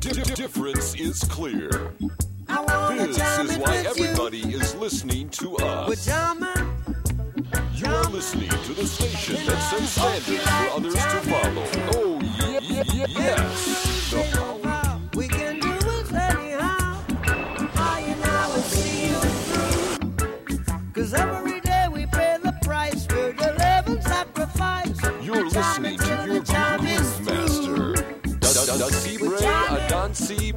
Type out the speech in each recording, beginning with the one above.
di- difference is clear. This is why everybody is listening to us. You are listening to the station that sets standards for others to follow. Oh, yeah, yeah, yeah, yes. The. We can do it anyhow. I and I will see you through. Cause every day we pay the price for the living sacrifice. You're listening to your Da Da Da Cibre Adansi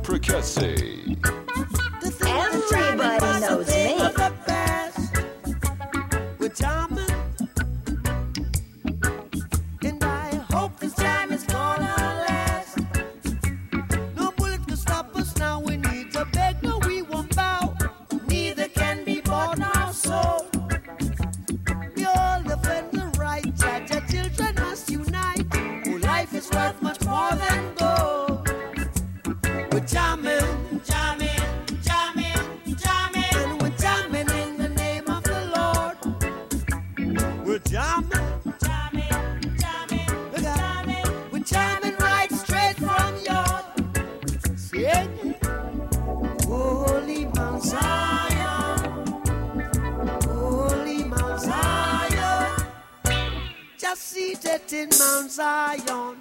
seated in Mount Zion.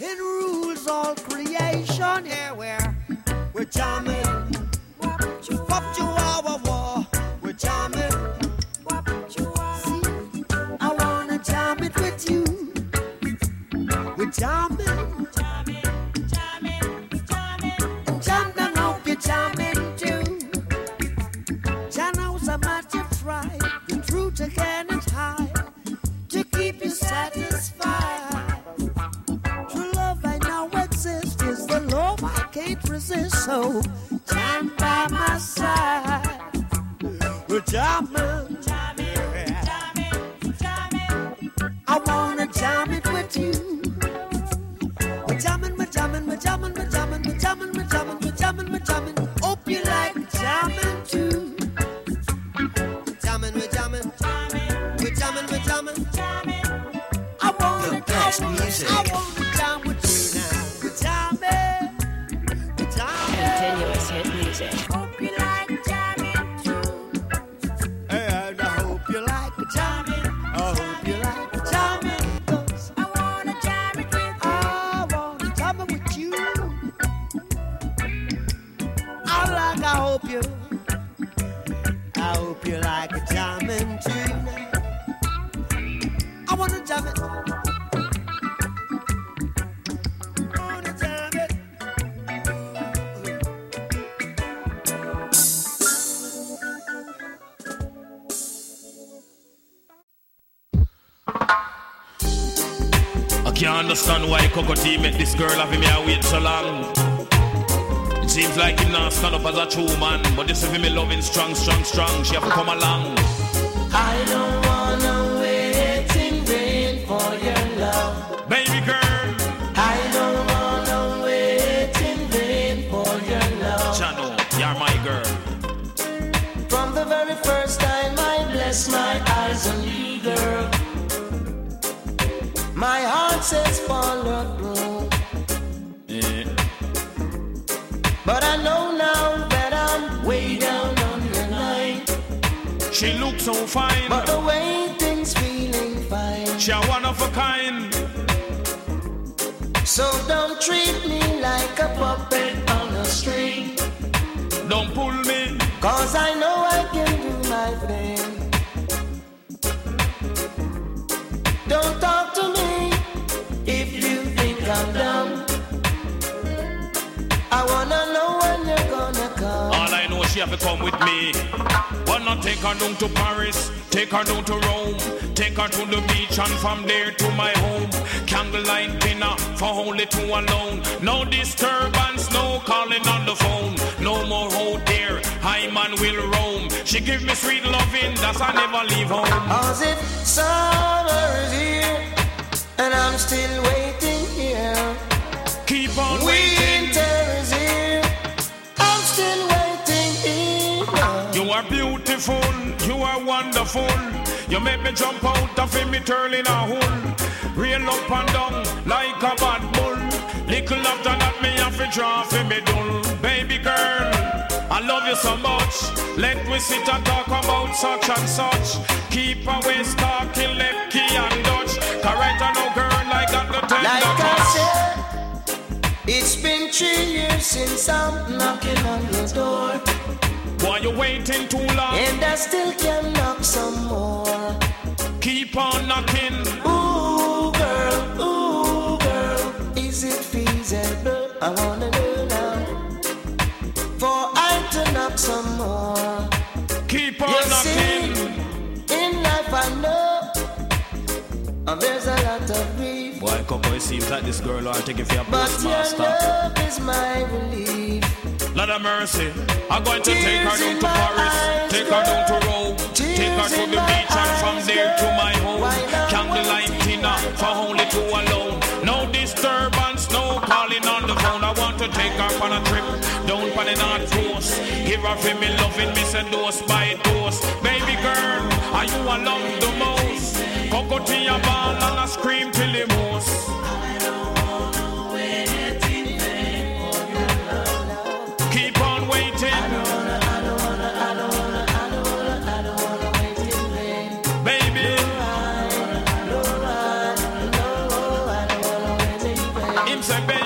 It rules all creation. Here we're we're jamming. Wop chihuahua war. We're jamming. See, I wanna jam it with you. We're jamming. Can't resist. So stand by my side. We're jamming, jamming, jamming, jamming. I wanna jam it with you. We're jamming, we're jamming, we're jamming, we're jamming, we're jamming, we're jamming, we're jamming, we're jamming. Hope you like jamming too. Jamming, we're jamming, we're jamming, we're jamming. I wanna The best music. I wanna can't understand why Coco T make this girl have me a wait so long. It seems like him not stand up as a true man, but this is me loving strong, strong, strong. She have to come along. I don't wanna Says follow through. Yeah. But I know now that I'm way down on your line. She looks so fine. But the way things feeling fine. She a one of a kind. So don't treat me have to come with me. Wanna take her down to Paris, take her down to Rome, take her to the beach and from there to my home. Candlelight dinner for only two alone. No disturbance, no calling on the phone. No more out there, I man will roam. She give me sweet loving, that's I never leave home. Cause if summer is here and I'm still beautiful, you are wonderful. You make me jump out of me turning a hole. Rail up and down like a bad bull. Little after that, me have to draw for me dull. Baby girl, I love you so much. Let we sit and talk about such and such. Keep away talking left key and Dutch. Correct, I know, girl, I got the tender Like I touch. said, it's been three years since I'm knocking on your door. Why you waiting too long? And I still can knock some more. Keep on knocking. Ooh, girl, ooh, girl, is it feasible? I wanna know now. For I to knock some more. Keep on You knocking. see, in life I know uh, there's a lot of grief, Boy, couple, it seems like this girl are taking for your but your postmaster. love is my relief. Lord of mercy, I'm going to take her down to Paris, take her down to Rome, take her to the beach, and from there to my home. Candlelight dinner for only two alone. No disturbance, no calling on the phone. I want to take her on a trip down on the North Coast. Give her for me loving me, say dose by dose. Baby girl, are you I love the most? Go to your ball and I scream till the most. Him say,